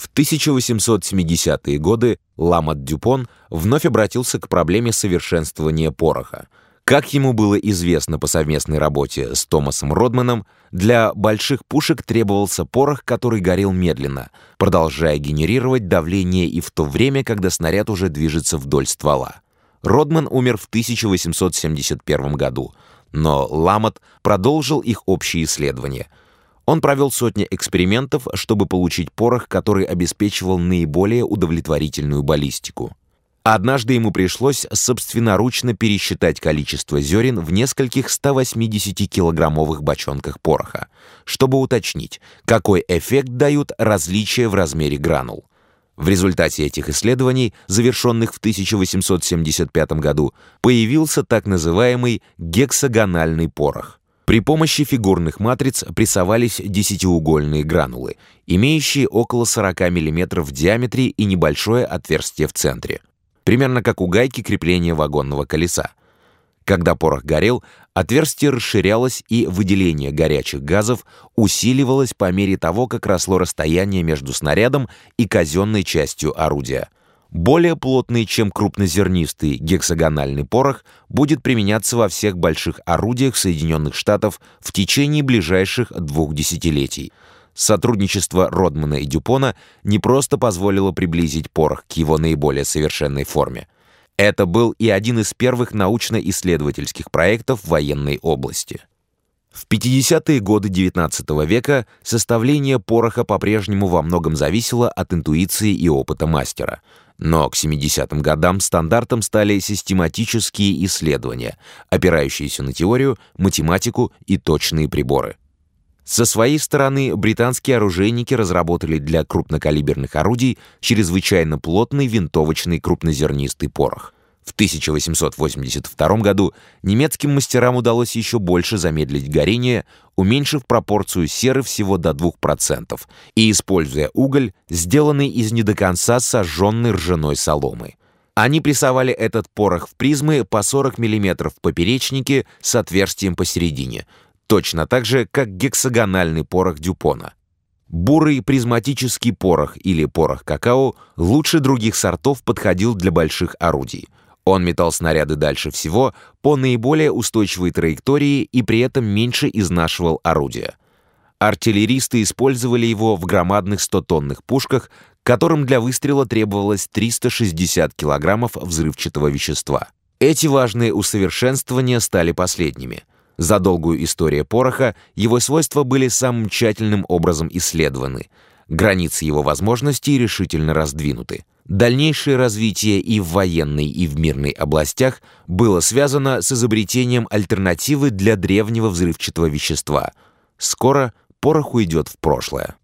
В 1870-е годы Ламат Дюпон вновь обратился к проблеме совершенствования пороха. Как ему было известно по совместной работе с Томасом Родманом, для больших пушек требовался порох, который горел медленно, продолжая генерировать давление и в то время, когда снаряд уже движется вдоль ствола. Родман умер в 1871 году, но Ламат продолжил их общие исследования — он провел сотни экспериментов, чтобы получить порох, который обеспечивал наиболее удовлетворительную баллистику. Однажды ему пришлось собственноручно пересчитать количество зерен в нескольких 180-килограммовых бочонках пороха, чтобы уточнить, какой эффект дают различия в размере гранул. В результате этих исследований, завершенных в 1875 году, появился так называемый гексагональный порох. При помощи фигурных матриц прессовались десятиугольные гранулы, имеющие около 40 мм в диаметре и небольшое отверстие в центре. Примерно как у гайки крепления вагонного колеса. Когда порох горел, отверстие расширялось и выделение горячих газов усиливалось по мере того, как росло расстояние между снарядом и казенной частью орудия – более плотный, чем крупнозернистый гексагональный порох, будет применяться во всех больших орудиях Соединенных Штатов в течение ближайших двух десятилетий. Сотрудничество Родмана и Дюпона не просто позволило приблизить порох к его наиболее совершенной форме. Это был и один из первых научно-исследовательских проектов в военной области. В 50-е годы XIX века составление пороха по-прежнему во многом зависело от интуиции и опыта мастера — но к 70-м годам стандартом стали систематические исследования, опирающиеся на теорию, математику и точные приборы. Со своей стороны, британские оружейники разработали для крупнокалиберных орудий чрезвычайно плотный винтовочный крупнозернистый порох — в 1882 году немецким мастерам удалось еще больше замедлить горение, уменьшив пропорцию серы всего до 2% и используя уголь, сделанный из не до конца сожженной ржаной соломы. Они прессовали этот порох в призмы по 40 мм в поперечнике с отверстием посередине, точно так же, как гексагональный порох Дюпона. Бурый призматический порох или порох какао лучше других сортов подходил для больших орудий — он метал снаряды дальше всего по наиболее устойчивой траектории и при этом меньше изнашивал орудия. Артиллеристы использовали его в громадных 100-тонных пушках, которым для выстрела требовалось 360 килограммов взрывчатого вещества. Эти важные усовершенствования стали последними. За долгую историю пороха его свойства были самым тщательным образом исследованы. Границы его возможностей решительно раздвинуты. Дальнейшее развитие и в военной, и в мирной областях было связано с изобретением альтернативы для древнего взрывчатого вещества. Скоро порох уйдет в прошлое.